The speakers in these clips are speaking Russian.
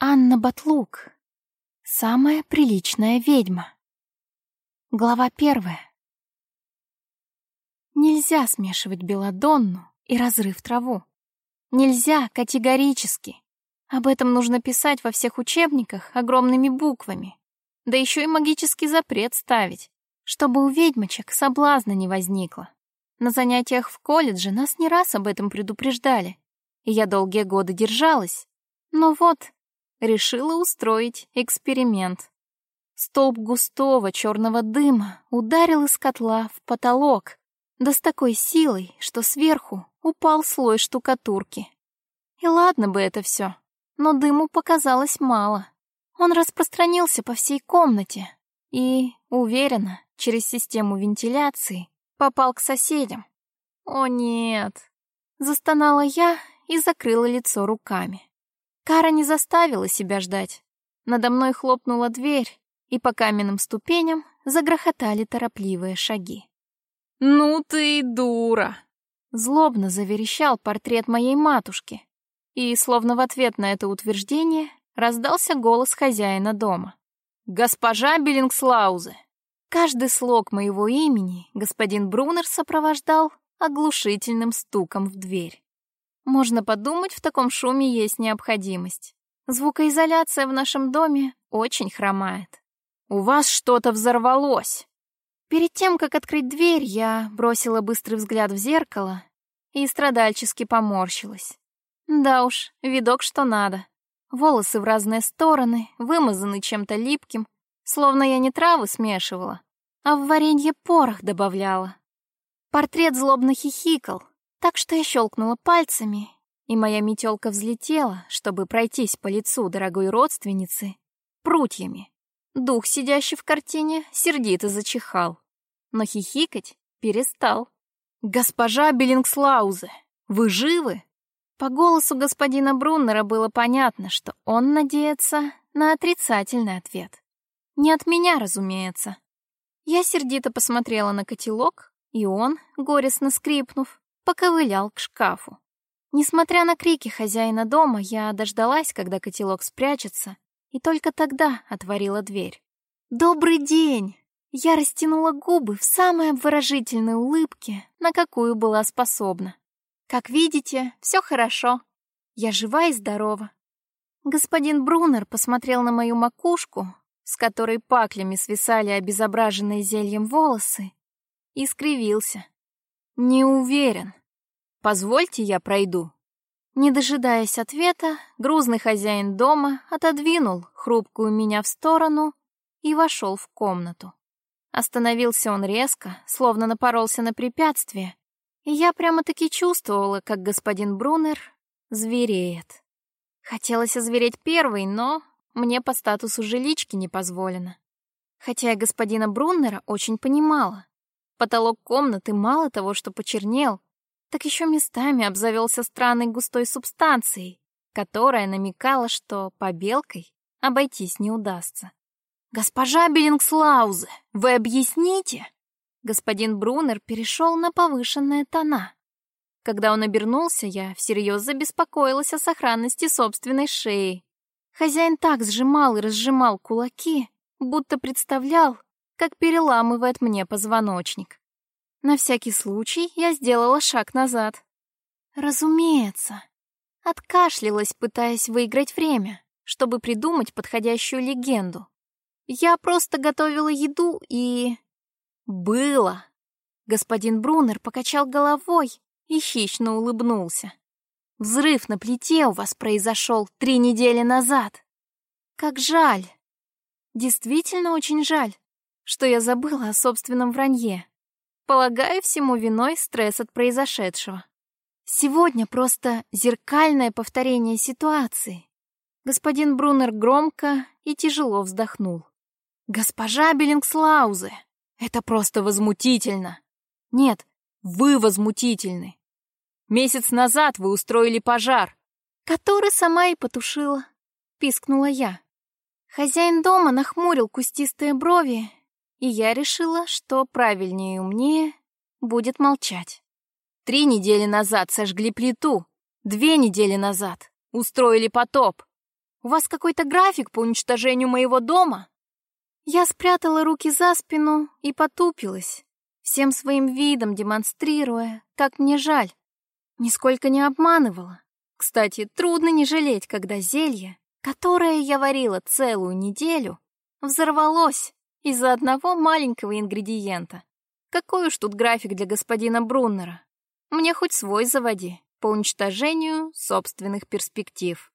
Анна Батлук. Самая приличная ведьма. Глава первая. Нельзя смешивать белладонну и разрыв траву. Нельзя категорически. Об этом нужно писать во всех учебниках огромными буквами. Да еще и магический запрет ставить, чтобы у ведьмочек соблазна не возникло. На занятиях в колледже нас не раз об этом предупреждали, и я долгие годы держалась. Но вот, решила устроить эксперимент. Столб густого черного дыма ударил из котла в потолок, да с такой силой, что сверху упал слой штукатурки. И ладно бы это все, но дыму показалось мало. Он распространился по всей комнате и, уверенно, через систему вентиляции попал к соседям. О нет! Застонала я и закрыла лицо руками. Кара не заставила себя ждать. Надо мной хлопнула дверь, и по каменным ступеням загрохотали торопливые шаги. «Ну ты дура!» Злобно заверещал портрет моей матушки, и, словно в ответ на это утверждение, раздался голос хозяина дома. «Госпожа Беллингслаузе!» Каждый слог моего имени господин Брунер сопровождал оглушительным стуком в дверь. Можно подумать, в таком шуме есть необходимость. Звукоизоляция в нашем доме очень хромает. «У вас что-то взорвалось!» Перед тем, как открыть дверь, я бросила быстрый взгляд в зеркало и страдальчески поморщилась. Да уж, видок что надо. Волосы в разные стороны, вымазаны чем-то липким, словно я не травы смешивала, а в варенье порох добавляла. Портрет злобно хихикал, так что я щелкнула пальцами, и моя метелка взлетела, чтобы пройтись по лицу дорогой родственницы прутьями. Дух, сидящий в картине, сердито зачихал, но хихикать перестал. «Госпожа Беллингслаузе, вы живы?» По голосу господина Бруннера было понятно, что он надеется на отрицательный ответ. Не от меня, разумеется. Я сердито посмотрела на котелок, и он, горестно скрипнув, поковылял к шкафу. Несмотря на крики хозяина дома, я дождалась, когда котелок спрячется, и только тогда отворила дверь. «Добрый день!» Я растянула губы в самой обворожительной улыбке, на какую была способна. «Как видите, все хорошо. Я жива и здорова». Господин Брунер посмотрел на мою макушку, с которой паклями свисали обезображенные зельем волосы, и скривился. «Не уверен. Позвольте, я пройду». Не дожидаясь ответа, грузный хозяин дома отодвинул хрупкую меня в сторону и вошел в комнату. Остановился он резко, словно напоролся на препятствие, и я прямо-таки чувствовала, как господин Брунер звереет. Хотелось озвереть первой, но мне по статусу жилички не позволено. Хотя я господина Бруннера очень понимала. Потолок комнаты мало того, что почернел, так еще местами обзавелся странной густой субстанцией, которая намекала, что побелкой обойтись не удастся. «Госпожа Беллингслаузе, вы объясните?» Господин Брунер перешел на повышенные тона. Когда он обернулся, я всерьез забеспокоилась о сохранности собственной шеи. Хозяин так сжимал и разжимал кулаки, будто представлял, как переламывает мне позвоночник. На всякий случай я сделала шаг назад. Разумеется. Откашлялась, пытаясь выиграть время, чтобы придумать подходящую легенду. Я просто готовила еду и... Было. Господин Брунер покачал головой и хищно улыбнулся. Взрыв на плите у вас произошел три недели назад. Как жаль. Действительно очень жаль что я забыла о собственном вранье. Полагаю, всему виной стресс от произошедшего. Сегодня просто зеркальное повторение ситуации. Господин Брунер громко и тяжело вздохнул. «Госпожа Беллингслаузе, это просто возмутительно!» «Нет, вы возмутительны!» «Месяц назад вы устроили пожар!» «Который сама и потушила», — пискнула я. Хозяин дома нахмурил кустистые брови и я решила, что правильнее и умнее будет молчать. Три недели назад сожгли плиту, две недели назад устроили потоп. У вас какой-то график по уничтожению моего дома?» Я спрятала руки за спину и потупилась, всем своим видом демонстрируя, как мне жаль. Нисколько не обманывала. Кстати, трудно не жалеть, когда зелье, которое я варила целую неделю, взорвалось из-за одного маленького ингредиента. Какой уж тут график для господина Бруннера. Мне хоть свой заводи по уничтожению собственных перспектив.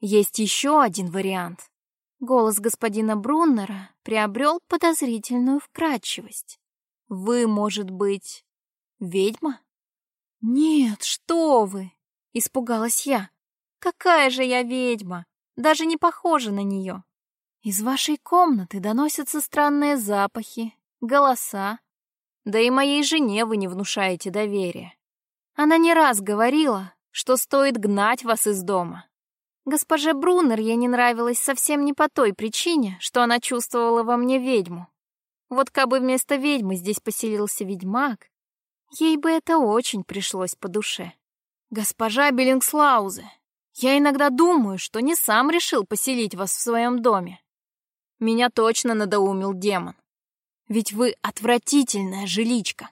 Есть еще один вариант. Голос господина Бруннера приобрел подозрительную вкрадчивость. Вы, может быть, ведьма? Нет, что вы! Испугалась я. Какая же я ведьма! Даже не похожа на нее. Из вашей комнаты доносятся странные запахи, голоса. Да и моей жене вы не внушаете доверия. Она не раз говорила, что стоит гнать вас из дома. Госпоже Брунер я не нравилась совсем не по той причине, что она чувствовала во мне ведьму. Вот кабы вместо ведьмы здесь поселился ведьмак, ей бы это очень пришлось по душе. Госпожа Беллингслаузе, я иногда думаю, что не сам решил поселить вас в своем доме. Меня точно надоумил демон. Ведь вы отвратительная жиличка.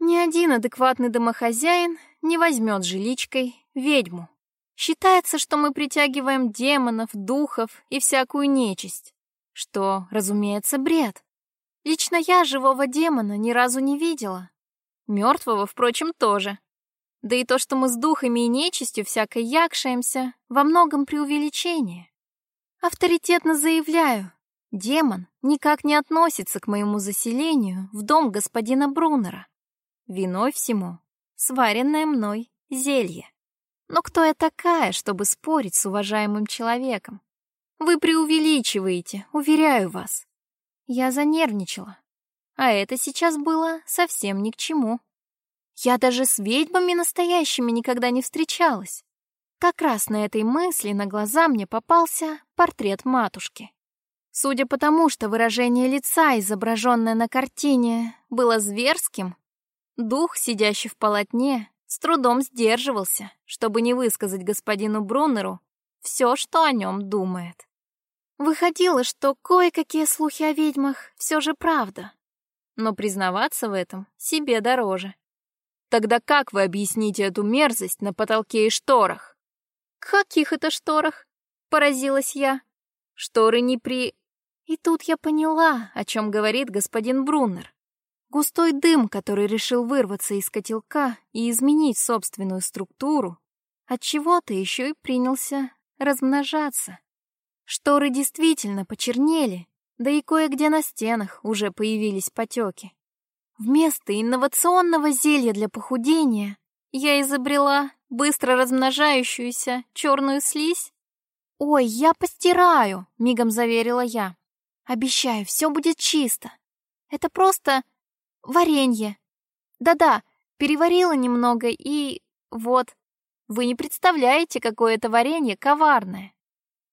Ни один адекватный домохозяин не возьмет жиличкой ведьму. Считается, что мы притягиваем демонов, духов и всякую нечисть, что, разумеется, бред. Лично я живого демона ни разу не видела. Мертвого, впрочем, тоже. Да и то, что мы с духами и нечистью всякой якшаемся, во многом преувеличение. Авторитетно заявляю, демон никак не относится к моему заселению в дом господина Брунера. Виной всему сваренное мной зелье. Но кто я такая, чтобы спорить с уважаемым человеком? Вы преувеличиваете, уверяю вас. Я занервничала. А это сейчас было совсем ни к чему. Я даже с ведьмами настоящими никогда не встречалась. Как раз на этой мысли на глаза мне попался портрет матушки. Судя по тому, что выражение лица, изображенное на картине, было зверским, Дух, сидящий в полотне, с трудом сдерживался, чтобы не высказать господину Бруннеру все, что о нем думает. Выходило, что кое-какие слухи о ведьмах все же правда, но признаваться в этом себе дороже. Тогда как вы объясните эту мерзость на потолке и шторах? Каких это шторах? Поразилась я. Шторы не при... И тут я поняла, о чем говорит господин Бруннер. Густой дым, который решил вырваться из котелка и изменить собственную структуру, от чего-то еще и принялся размножаться. Шторы действительно почернели, да и кое-где на стенах уже появились потеки. Вместо инновационного зелья для похудения я изобрела быстро размножающуюся черную слизь. «Ой, я постираю», — мигом заверила я. «Обещаю, все будет чисто. Это просто Варенье. Да-да, переварила немного и... вот. Вы не представляете, какое это варенье коварное.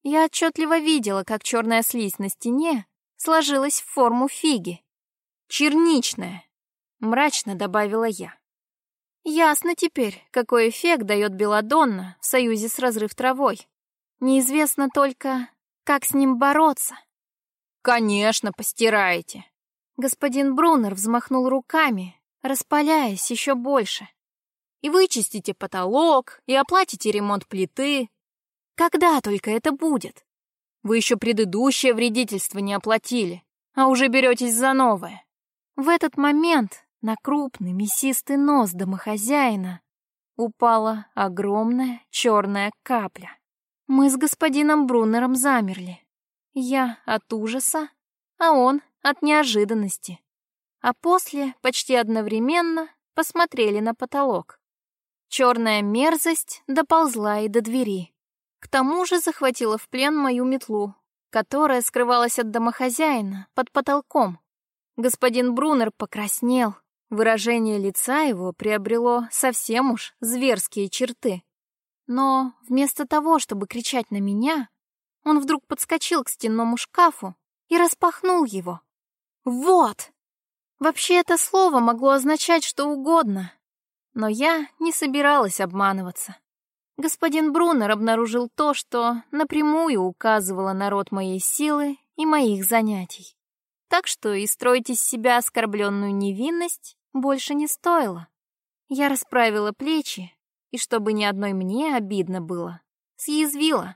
Я отчетливо видела, как черная слизь на стене сложилась в форму фиги. Черничная, мрачно добавила я. Ясно теперь, какой эффект дает белладонна в союзе с разрыв травой. Неизвестно только, как с ним бороться. Конечно, постираете, Господин Брунер взмахнул руками, распаляясь еще больше. И вычистите потолок, и оплатите ремонт плиты. Когда только это будет? Вы еще предыдущее вредительство не оплатили, а уже беретесь за новое. В этот момент на крупный мясистый нос домохозяина упала огромная черная капля. Мы с господином Брунером замерли. Я от ужаса, а он от неожиданности. А после, почти одновременно, посмотрели на потолок. Черная мерзость доползла и до двери. К тому же захватила в плен мою метлу, которая скрывалась от домохозяина под потолком. Господин Брунер покраснел. Выражение лица его приобрело совсем уж зверские черты. Но вместо того, чтобы кричать на меня, он вдруг подскочил к стенному шкафу и распахнул его. Вот! Вообще это слово могло означать что угодно, но я не собиралась обманываться. господин Брунер обнаружил то, что напрямую указывало на род моей силы и моих занятий. Так что и строить из себя оскорбленную невинность больше не стоило. Я расправила плечи, и чтобы ни одной мне обидно было, съязвила.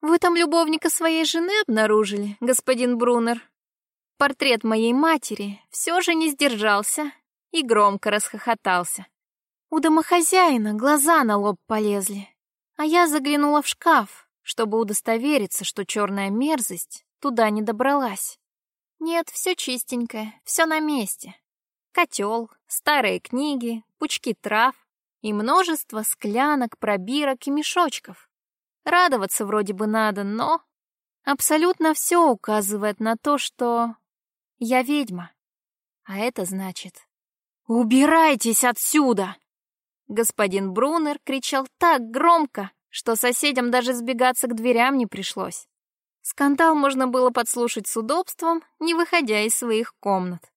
«Вы там любовника своей жены обнаружили, господин Брунер?» Портрет моей матери все же не сдержался и громко расхохотался. У домохозяина глаза на лоб полезли, а я заглянула в шкаф, чтобы удостовериться, что черная мерзость туда не добралась. Нет, все чистенькое, все на месте. Котел, старые книги, пучки трав и множество склянок, пробирок и мешочков. Радоваться вроде бы надо, но абсолютно все указывает на то, что я ведьма. А это значит... «Убирайтесь отсюда!» Господин Брунер кричал так громко, что соседям даже сбегаться к дверям не пришлось. Скандал можно было подслушать с удобством, не выходя из своих комнат.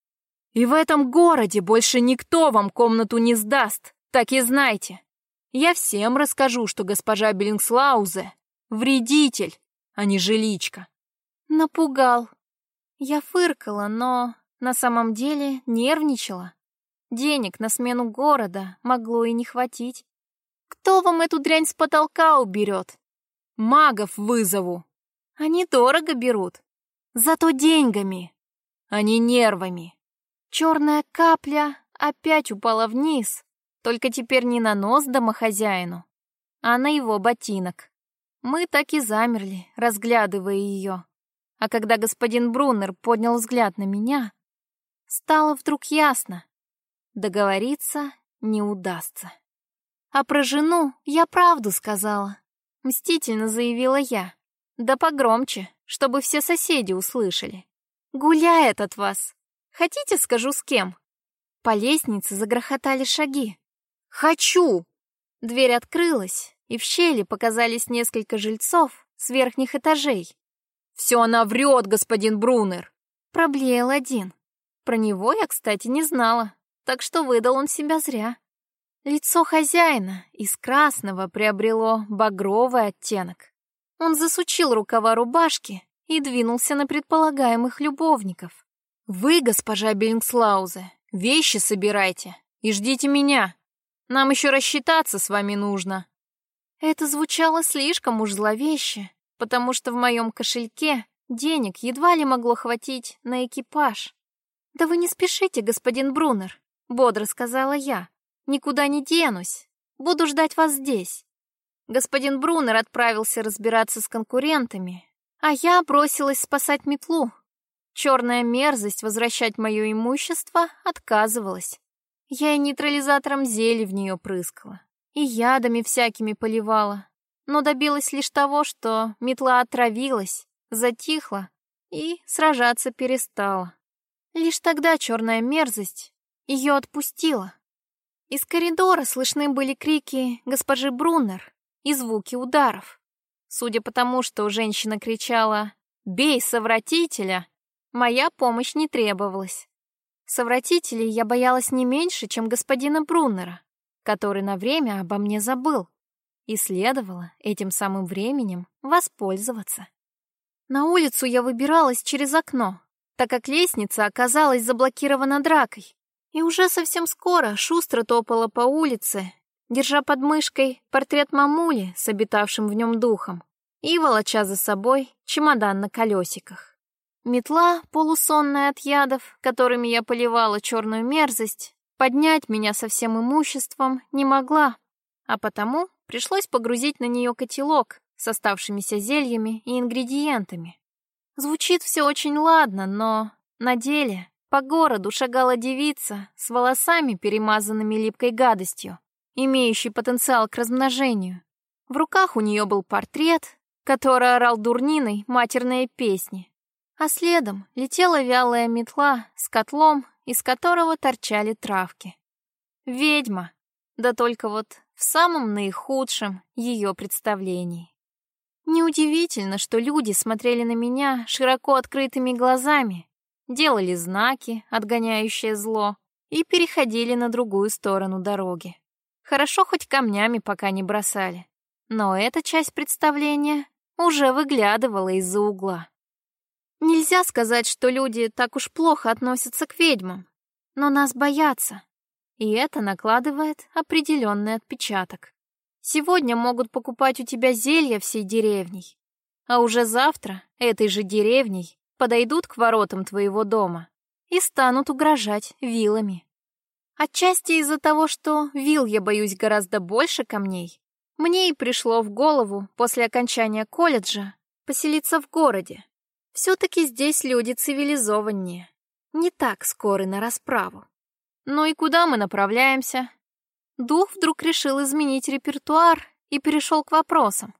«И в этом городе больше никто вам комнату не сдаст, так и знайте. Я всем расскажу, что госпожа Беллингслаузе — вредитель, а не жиличка». Напугал, я фыркала, но на самом деле нервничала. Денег на смену города могло и не хватить. Кто вам эту дрянь с потолка уберет? Магов вызову. Они дорого берут. Зато деньгами, а не нервами. Черная капля опять упала вниз, только теперь не на нос домохозяину, а на его ботинок. Мы так и замерли, разглядывая ее. А когда господин Бруннер поднял взгляд на меня, стало вдруг ясно. Договориться не удастся. А про жену я правду сказала. Мстительно заявила я. Да погромче, чтобы все соседи услышали. Гуляет от вас. Хотите, скажу, с кем? По лестнице загрохотали шаги. «Хочу!» Дверь открылась, и в щели показались несколько жильцов с верхних этажей. «Все она врет, господин Брунер!» Проблеял один. Про него я, кстати, не знала, так что выдал он себя зря. Лицо хозяина из красного приобрело багровый оттенок. Он засучил рукава рубашки и двинулся на предполагаемых любовников. «Вы, госпожа Биллингслаузе, вещи собирайте и ждите меня. Нам еще рассчитаться с вами нужно». Это звучало слишком уж зловеще, потому что в моем кошельке денег едва ли могло хватить на экипаж. «Да вы не спешите, господин Брунер», — бодро сказала я. «Никуда не денусь. Буду ждать вас здесь». Господин Брунер отправился разбираться с конкурентами, а я бросилась спасать метлу. Черная мерзость возвращать мое имущество отказывалась. Я и нейтрализатором зелий в нее прыскала, и ядами всякими поливала, но добилась лишь того, что метла отравилась, затихла и сражаться перестала. Лишь тогда черная мерзость ее отпустила. Из коридора слышны были крики госпожи Бруннер и звуки ударов. Судя по тому, что женщина кричала «Бей совратителя!», моя помощь не требовалась. Совратителей я боялась не меньше, чем господина Бруннера, который на время обо мне забыл и следовало этим самым временем воспользоваться. На улицу я выбиралась через окно, так как лестница оказалась заблокирована дракой, и уже совсем скоро шустро топала по улице, держа под мышкой портрет мамули с обитавшим в нем духом и волоча за собой чемодан на колесиках. Метла, полусонная от ядов, которыми я поливала черную мерзость, поднять меня со всем имуществом не могла, а потому пришлось погрузить на нее котелок с оставшимися зельями и ингредиентами. Звучит все очень ладно, но на деле по городу шагала девица с волосами, перемазанными липкой гадостью, имеющей потенциал к размножению. В руках у нее был портрет, который орал дурниной матерные песни, а следом летела вялая метла с котлом, из которого торчали травки. Ведьма, да только вот в самом наихудшем ее представлении. Неудивительно, что люди смотрели на меня широко открытыми глазами, делали знаки, отгоняющие зло, и переходили на другую сторону дороги. Хорошо хоть камнями пока не бросали. Но эта часть представления уже выглядывала из-за угла. Нельзя сказать, что люди так уж плохо относятся к ведьмам, но нас боятся, и это накладывает определенный отпечаток. Сегодня могут покупать у тебя зелья всей деревней, а уже завтра этой же деревней подойдут к воротам твоего дома и станут угрожать вилами. Отчасти из-за того, что вил я боюсь гораздо больше камней, мне и пришло в голову после окончания колледжа поселиться в городе. Все-таки здесь люди цивилизованнее, не так скоры на расправу. Ну и куда мы направляемся? Дух вдруг решил изменить репертуар и перешел к вопросам.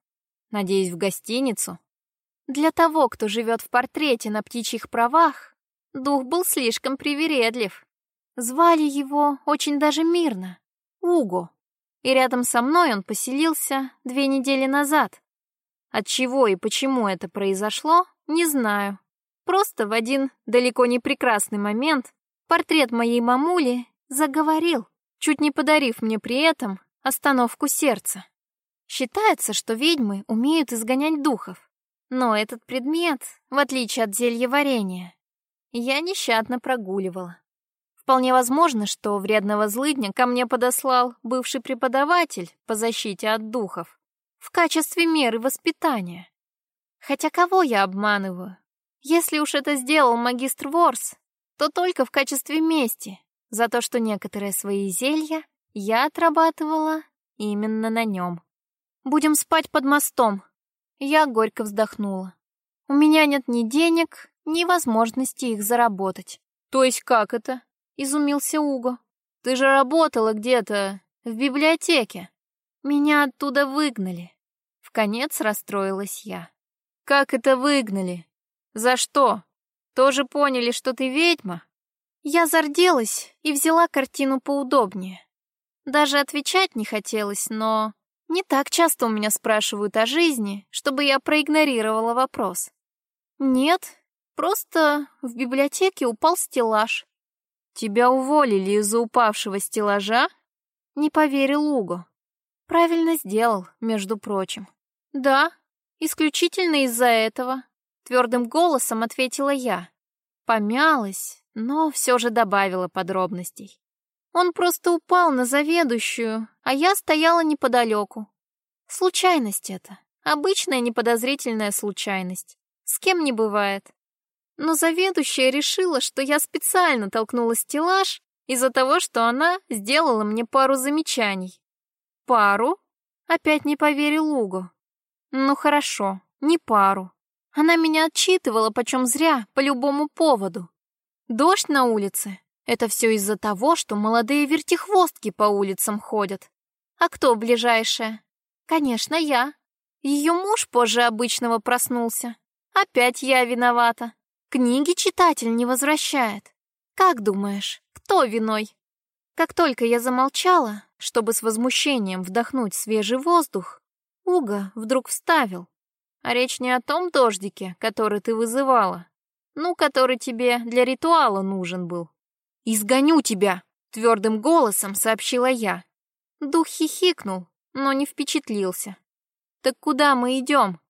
Надеюсь, в гостиницу. Для того, кто живет в портрете на птичьих правах, дух был слишком привередлив. Звали его очень даже мирно — Уго. И рядом со мной он поселился две недели назад. От чего и почему это произошло, не знаю. Просто в один далеко не прекрасный момент портрет моей мамули заговорил, чуть не подарив мне при этом остановку сердца. Считается, что ведьмы умеют изгонять духов. Но этот предмет, в отличие от зелья варенья, я нещадно прогуливала. Вполне возможно, что вредного злыдня ко мне подослал бывший преподаватель по защите от духов в качестве меры воспитания. Хотя кого я обманываю? Если уж это сделал магистр Ворс, то только в качестве мести за то, что некоторые свои зелья я отрабатывала именно на нем. «Будем спать под мостом», — я горько вздохнула. «У меня нет ни денег, ни возможности их заработать». «То есть как это?» — изумился Уго. «Ты же работала где-то в библиотеке». «Меня оттуда выгнали». В конец расстроилась я. «Как это выгнали? За что? Тоже поняли, что ты ведьма?» Я зарделась и взяла картину поудобнее. Даже отвечать не хотелось, но не так часто у меня спрашивают о жизни, чтобы я проигнорировала вопрос. Нет, просто в библиотеке упал стеллаж. Тебя уволили из-за упавшего стеллажа? Не поверил Уго. Правильно сделал, между прочим. Да, исключительно из-за этого. Твердым голосом ответила я. Помялась, но все же добавила подробностей. Он просто упал на заведующую, а я стояла неподалеку. Случайность это. Обычная неподозрительная случайность. С кем не бывает. Но заведующая решила, что я специально толкнула стеллаж из-за того, что она сделала мне пару замечаний. Пару? Опять не поверил Уго. Ну хорошо, не пару. Она меня отчитывала почем зря, по любому поводу. Дождь на улице — это все из-за того, что молодые вертихвостки по улицам ходят. А кто ближайшая? Конечно, я. Ее муж позже обычного проснулся. Опять я виновата. Книги читатель не возвращает. Как думаешь, кто виной? Как только я замолчала, чтобы с возмущением вдохнуть свежий воздух, Уга вдруг вставил. А речь не о том дождике, который ты вызывала. Ну, который тебе для ритуала нужен был. «Изгоню тебя!» — твердым голосом сообщила я. Дух хихикнул, но не впечатлился. «Так куда мы идем?»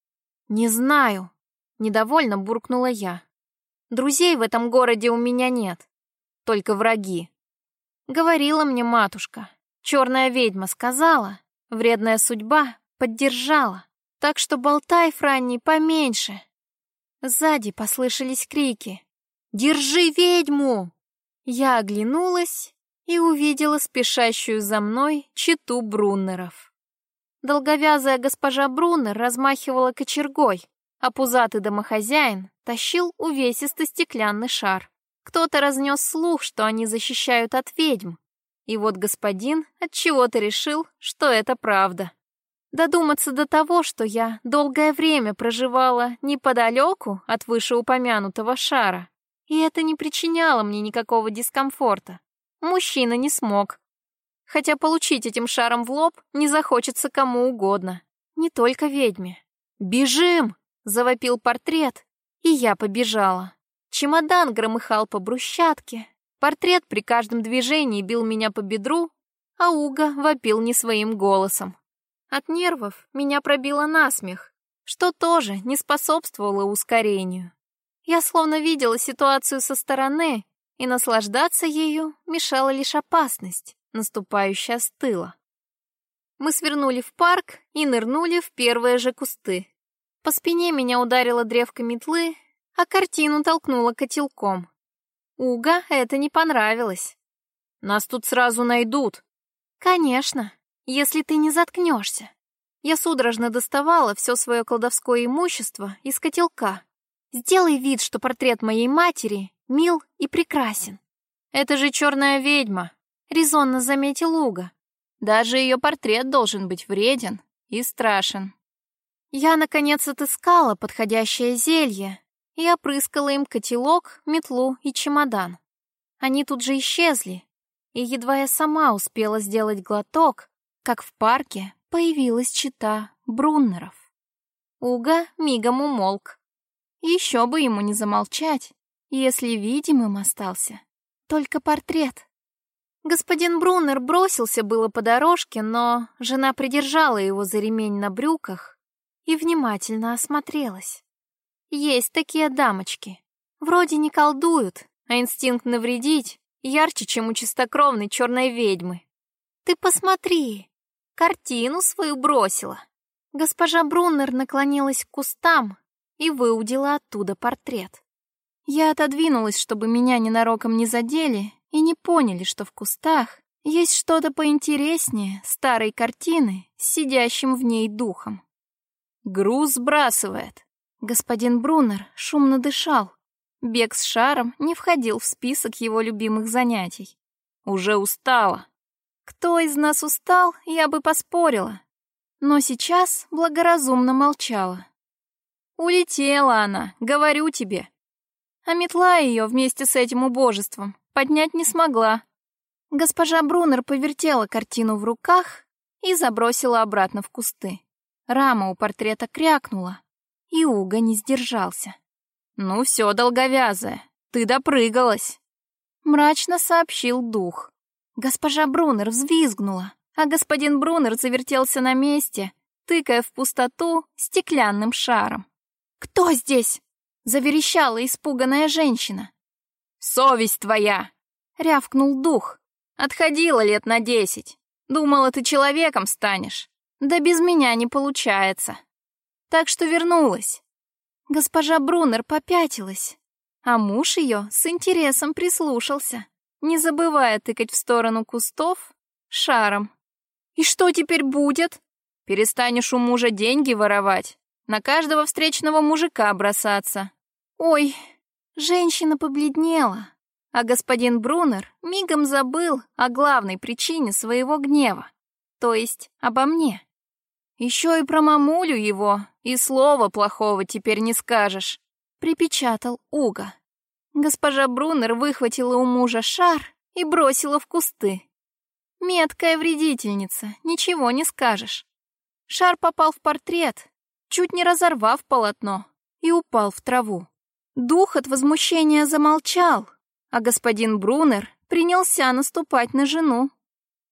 «Не знаю», — недовольно буркнула я. Друзей в этом городе у меня нет, только враги. Говорила мне матушка, черная ведьма сказала, вредная судьба поддержала, так что болтай, Франни, поменьше. Сзади послышались крики. «Держи ведьму!» Я оглянулась и увидела спешащую за мной читу Бруннеров. Долговязая госпожа Бруннер размахивала кочергой, а пузатый домохозяин тащил увесистый стеклянный шар. Кто-то разнес слух, что они защищают от ведьм. И вот господин от чего то решил, что это правда. Додуматься до того, что я долгое время проживала неподалеку от вышеупомянутого шара, и это не причиняло мне никакого дискомфорта. Мужчина не смог. Хотя получить этим шаром в лоб не захочется кому угодно, не только ведьме. «Бежим!» — завопил портрет, и я побежала. Чемодан громыхал по брусчатке, портрет при каждом движении бил меня по бедру, а Уга вопил не своим голосом. От нервов меня пробило насмех, что тоже не способствовало ускорению. Я словно видела ситуацию со стороны, и наслаждаться ею мешала лишь опасность, наступающая с тыла. Мы свернули в парк и нырнули в первые же кусты. По спине меня ударила древко метлы, а картину толкнула котелком. Уга это не понравилось. «Нас тут сразу найдут». «Конечно, если ты не заткнешься». Я судорожно доставала все свое колдовское имущество из котелка. Сделай вид, что портрет моей матери мил и прекрасен. Это же черная ведьма, резонно заметил Уга. Даже ее портрет должен быть вреден и страшен. Я, наконец, отыскала подходящее зелье и опрыскала им котелок, метлу и чемодан. Они тут же исчезли, и едва я сама успела сделать глоток, как в парке появилась чита Бруннеров. Уга мигом умолк. Еще бы ему не замолчать, если видимым остался только портрет. Господин Бруннер бросился было по дорожке, но жена придержала его за ремень на брюках и внимательно осмотрелась. Есть такие дамочки. Вроде не колдуют, а инстинкт навредить ярче, чем у чистокровной черной ведьмы. Ты посмотри, картину свою бросила. Госпожа Бруннер наклонилась к кустам и выудила оттуда портрет. Я отодвинулась, чтобы меня ненароком не задели и не поняли, что в кустах есть что-то поинтереснее старой картины с сидящим в ней духом. Груз сбрасывает. Господин Брунер шумно дышал. Бег с шаром не входил в список его любимых занятий. Уже устала. Кто из нас устал, я бы поспорила. Но сейчас благоразумно молчала. Улетела она, говорю тебе. А метла ее вместе с этим убожеством поднять не смогла. Госпожа Брунер повертела картину в руках и забросила обратно в кусты. Рама у портрета крякнула, и Уга не сдержался. «Ну все, долговязая, ты допрыгалась», — мрачно сообщил дух. Госпожа Брунер взвизгнула, а господин Брунер завертелся на месте, тыкая в пустоту стеклянным шаром. «Кто здесь?» — заверещала испуганная женщина. «Совесть твоя!» — рявкнул дух. «Отходила лет на десять. Думала, ты человеком станешь. Да без меня не получается. Так что вернулась. Госпожа Брунер попятилась, а муж ее с интересом прислушался, не забывая тыкать в сторону кустов шаром. «И что теперь будет?» «Перестанешь у мужа деньги воровать, на каждого встречного мужика бросаться». «Ой!» Женщина побледнела, а господин Брунер мигом забыл о главной причине своего гнева, то есть обо мне. Еще и про мамулю его, и слова плохого теперь не скажешь, припечатал Уга. Госпожа Брунер выхватила у мужа шар и бросила в кусты. Меткая вредительница, ничего не скажешь. Шар попал в портрет, чуть не разорвав полотно, и упал в траву. Дух от возмущения замолчал, а господин Брунер принялся наступать на жену.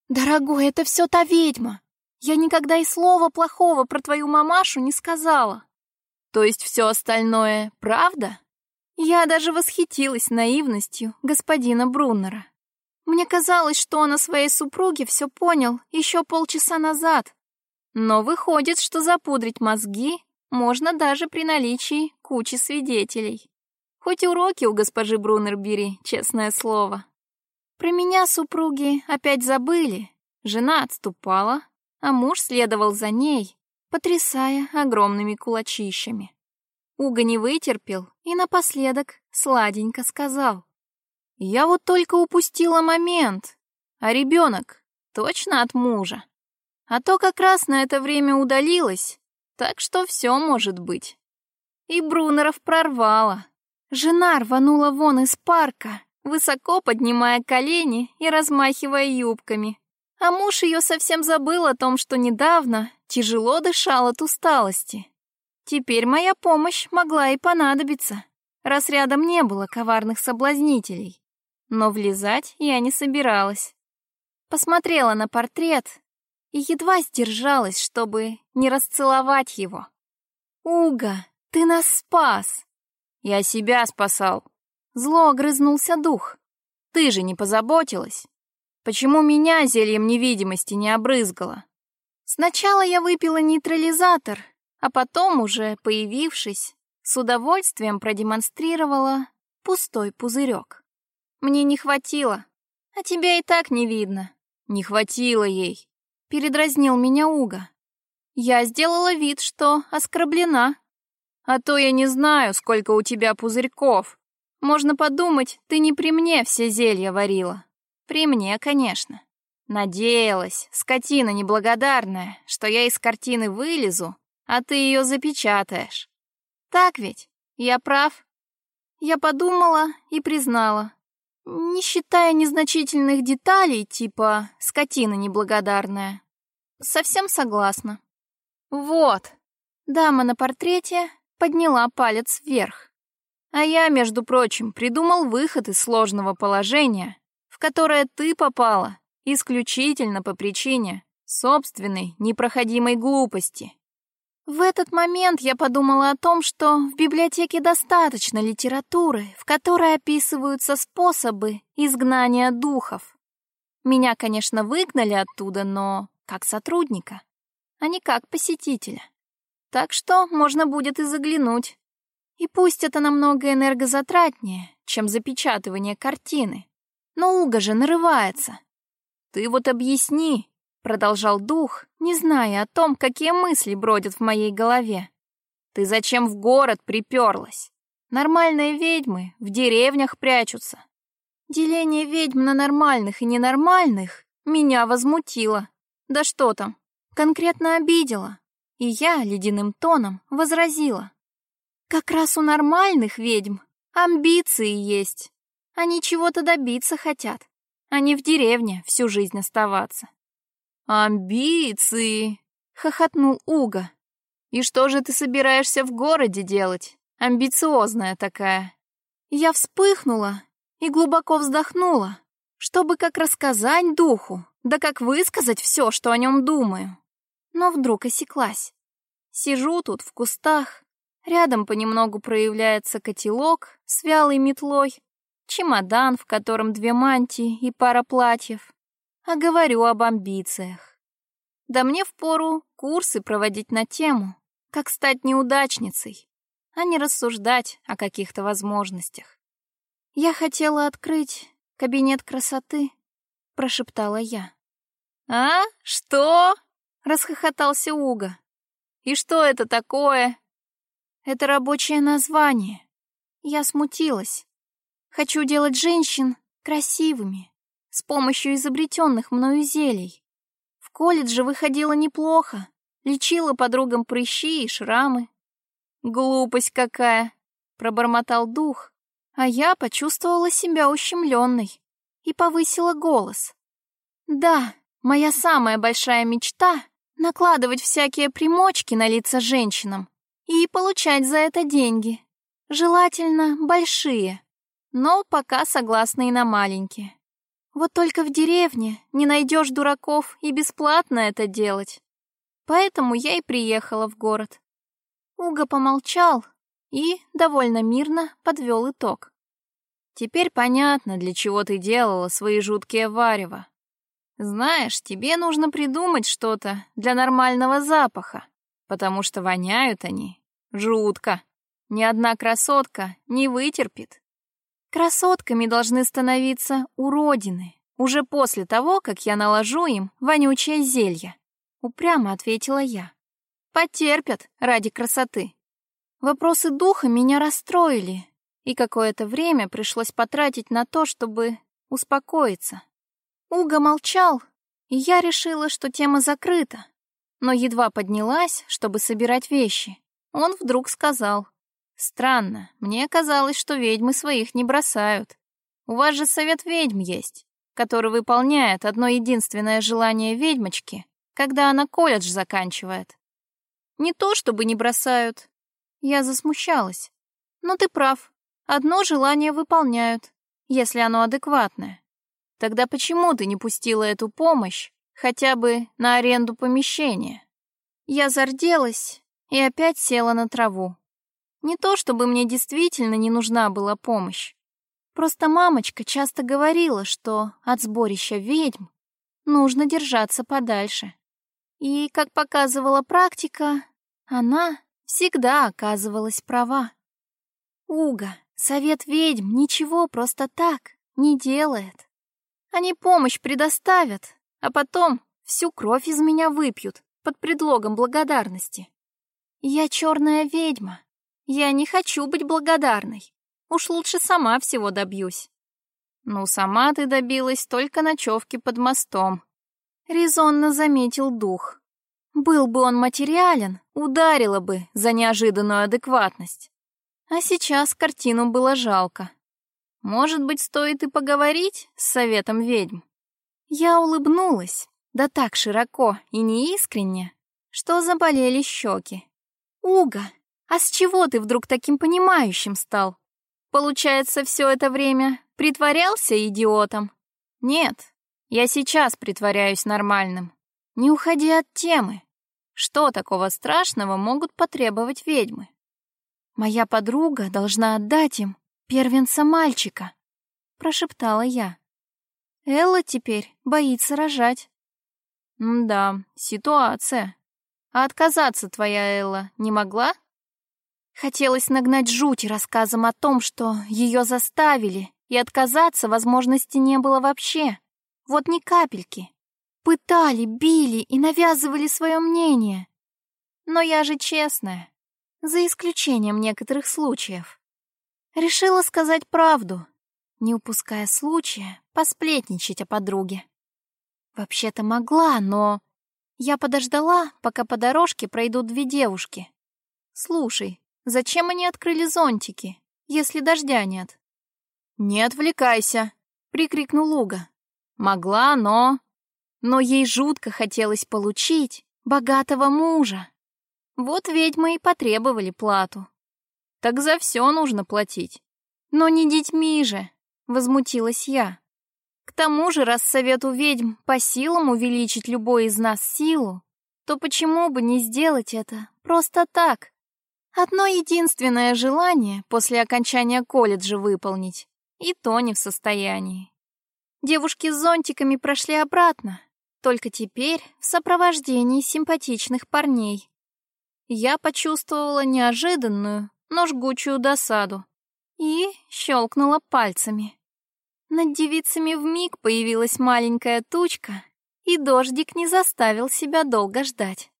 «Дорогой, это все та ведьма. Я никогда и слова плохого про твою мамашу не сказала. То есть все остальное правда? Я даже восхитилась наивностью господина Бруннера. Мне казалось, что он о своей супруге все понял еще полчаса назад. Но выходит, что запудрить мозги можно даже при наличии кучи свидетелей. Хоть уроки у госпожи Бруннер бери, честное слово. Про меня супруги опять забыли. Жена отступала, а муж следовал за ней, потрясая огромными кулачищами. Уга не вытерпел и напоследок сладенько сказал. «Я вот только упустила момент, а ребенок точно от мужа. А то как раз на это время удалилась, так что все может быть». И Брунеров прорвало. Жена рванула вон из парка, высоко поднимая колени и размахивая юбками. А муж ее совсем забыл о том, что недавно тяжело дышал от усталости. Теперь моя помощь могла и понадобиться, раз рядом не было коварных соблазнителей. Но влезать я не собиралась. Посмотрела на портрет и едва сдержалась, чтобы не расцеловать его. «Уга, ты нас спас!» «Я себя спасал!» Зло огрызнулся дух. «Ты же не позаботилась! Почему меня зельем невидимости не обрызгало?» Сначала я выпила нейтрализатор, а потом, уже появившись, с удовольствием продемонстрировала пустой пузырек. Мне не хватило, а тебя и так не видно. Не хватило ей. Передразнил меня Уга. Я сделала вид, что оскорблена. А то я не знаю, сколько у тебя пузырьков. Можно подумать, ты не при мне все зелья варила. При мне, конечно. Надеялась, скотина неблагодарная, что я из картины вылезу, а ты ее запечатаешь. Так ведь? Я прав? Я подумала и признала. Не считая незначительных деталей, типа «скотина неблагодарная». Совсем согласна. Вот. Дама на портрете подняла палец вверх. А я, между прочим, придумал выход из сложного положения, в которое ты попала исключительно по причине собственной непроходимой глупости. В этот момент я подумала о том, что в библиотеке достаточно литературы, в которой описываются способы изгнания духов. Меня, конечно, выгнали оттуда, но как сотрудника, а не как посетителя. Так что можно будет и заглянуть. И пусть это намного энергозатратнее, чем запечатывание картины, но Уга же нарывается. Ты вот объясни, Продолжал дух, не зная о том, какие мысли бродят в моей голове. «Ты зачем в город приперлась? Нормальные ведьмы в деревнях прячутся. Деление ведьм на нормальных и ненормальных меня возмутило. Да что там, конкретно обидело. И я ледяным тоном возразила. Как раз у нормальных ведьм амбиции есть. Они чего-то добиться хотят, а не в деревне всю жизнь оставаться. «Амбиции!» — хохотнул Уга. «И что же ты собираешься в городе делать? Амбициозная такая». Я вспыхнула и глубоко вздохнула, чтобы как рассказать духу, да как высказать все, что о нем думаю. Но вдруг осеклась. Сижу тут в кустах, рядом понемногу проявляется котелок с вялой метлой, чемодан, в котором две мантии и пара платьев а говорю об амбициях. Да мне впору курсы проводить на тему, как стать неудачницей, а не рассуждать о каких-то возможностях. Я хотела открыть кабинет красоты, прошептала я. «А? Что?» — расхохотался Уга. «И что это такое?» «Это рабочее название. Я смутилась. Хочу делать женщин красивыми с помощью изобретенных мною зелий. В колледже выходила неплохо, лечила подругам прыщи и шрамы. «Глупость какая!» — пробормотал дух, а я почувствовала себя ущемленной и повысила голос. «Да, моя самая большая мечта — накладывать всякие примочки на лица женщинам и получать за это деньги. Желательно большие, но пока согласна и на маленькие. Вот только в деревне не найдешь дураков и бесплатно это делать. Поэтому я и приехала в город. Уга помолчал и довольно мирно подвел итог. Теперь понятно, для чего ты делала свои жуткие варева. Знаешь, тебе нужно придумать что-то для нормального запаха, потому что воняют они жутко. Ни одна красотка не вытерпит. Красотками должны становиться уродины, уже после того, как я наложу им вонючее зелье. Упрямо ответила я. Потерпят ради красоты. Вопросы духа меня расстроили, и какое-то время пришлось потратить на то, чтобы успокоиться. Уга молчал, и я решила, что тема закрыта. Но едва поднялась, чтобы собирать вещи, он вдруг сказал. Странно, мне казалось, что ведьмы своих не бросают. У вас же совет ведьм есть, который выполняет одно единственное желание ведьмочки, когда она колледж заканчивает. Не то чтобы не бросают. Я засмущалась. Но ты прав. Одно желание выполняют, если оно адекватное. Тогда почему ты не пустила эту помощь Хотя бы на аренду помещения. Я зарделась и опять села на траву. Не то чтобы мне действительно не нужна была помощь. Просто мамочка часто говорила, что от сборища ведьм нужно держаться подальше. И, как показывала практика, она всегда оказывалась права. Уга, совет ведьм ничего просто так не делает. Они помощь предоставят, а потом всю кровь из меня выпьют под предлогом благодарности. Я черная ведьма. Я не хочу быть благодарной. Уж лучше сама всего добьюсь. Ну, сама ты добилась только ночевки под мостом. Резонно заметил дух. Был бы он материален, ударила бы за неожиданную адекватность. А сейчас картину было жалко. Может быть, стоит и поговорить с советом ведьм? Я улыбнулась, да так широко и неискренне, что заболели щеки. «Уга, а с чего ты вдруг таким понимающим стал? Получается, все это время притворялся идиотом? Нет, я сейчас притворяюсь нормальным. Не уходи от темы. Что такого страшного могут потребовать ведьмы? Моя подруга должна отдать им первенца мальчика, прошептала я. Элла теперь боится рожать. да, ситуация. А отказаться твоя Элла не могла? Хотелось нагнать жуть рассказом о том, что ее заставили, и отказаться возможности не было вообще. Вот ни капельки. Пытали, били и навязывали свое мнение. Но я же честная, за исключением некоторых случаев. Решила сказать правду, не упуская случая посплетничать о подруге. Вообще-то могла, но... Я подождала, пока по дорожке пройдут две девушки. Слушай, зачем они открыли зонтики, если дождя нет? «Не отвлекайся!» — прикрикнул Луга. Могла, но... Но ей жутко хотелось получить богатого мужа. Вот ведьмы и потребовали плату. Так за все нужно платить. Но не детьми же, возмутилась я. К тому же, раз совету ведьм по силам увеличить любой из нас силу, то почему бы не сделать это просто так? Одно единственное желание после окончания колледжа выполнить и то не в состоянии. Девушки с зонтиками прошли обратно, только теперь в сопровождении симпатичных парней. Я почувствовала неожиданную, но жгучую досаду и щелкнула пальцами. Над девицами вмиг появилась маленькая тучка, и дождик не заставил себя долго ждать.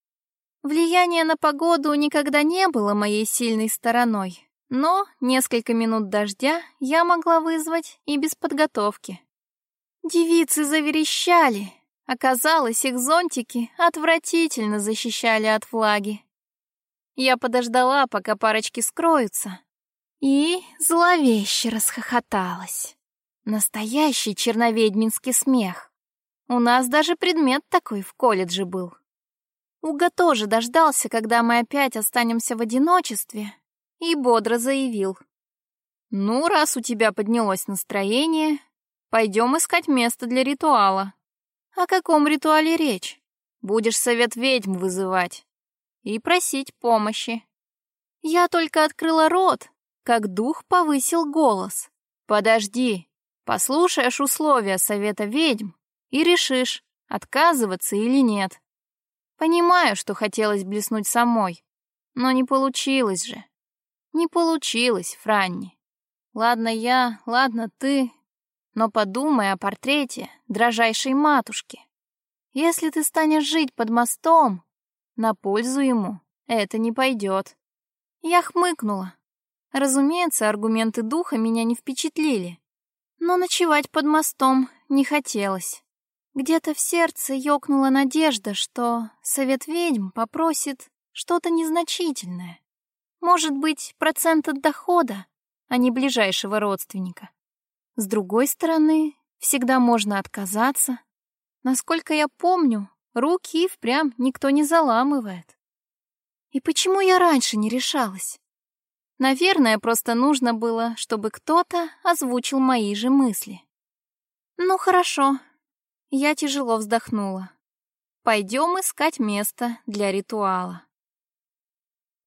Влияние на погоду никогда не было моей сильной стороной, но несколько минут дождя я могла вызвать и без подготовки. Девицы заверещали. Оказалось, их зонтики отвратительно защищали от влаги. Я подождала, пока парочки скроются, и зловеще расхохоталась. Настоящий черноведьминский смех. У нас даже предмет такой в колледже был. Уга тоже дождался, когда мы опять останемся в одиночестве, и бодро заявил. «Ну, раз у тебя поднялось настроение, пойдем искать место для ритуала». «О каком ритуале речь? Будешь совет ведьм вызывать и просить помощи». Я только открыла рот, как дух повысил голос. «Подожди, послушаешь условия совета ведьм и решишь, отказываться или нет». Понимаю, что хотелось блеснуть самой, но не получилось же. Не получилось, Франни. Ладно я, ладно ты, но подумай о портрете дрожайшей матушки. Если ты станешь жить под мостом, на пользу ему это не пойдет. Я хмыкнула. Разумеется, аргументы духа меня не впечатлили, но ночевать под мостом не хотелось. Где-то в сердце ёкнула надежда, что совет ведьм попросит что-то незначительное. Может быть, процент от дохода, а не ближайшего родственника. С другой стороны, всегда можно отказаться. Насколько я помню, руки впрямь никто не заламывает. И почему я раньше не решалась? Наверное, просто нужно было, чтобы кто-то озвучил мои же мысли. Ну хорошо. Я тяжело вздохнула. Пойдем искать место для ритуала.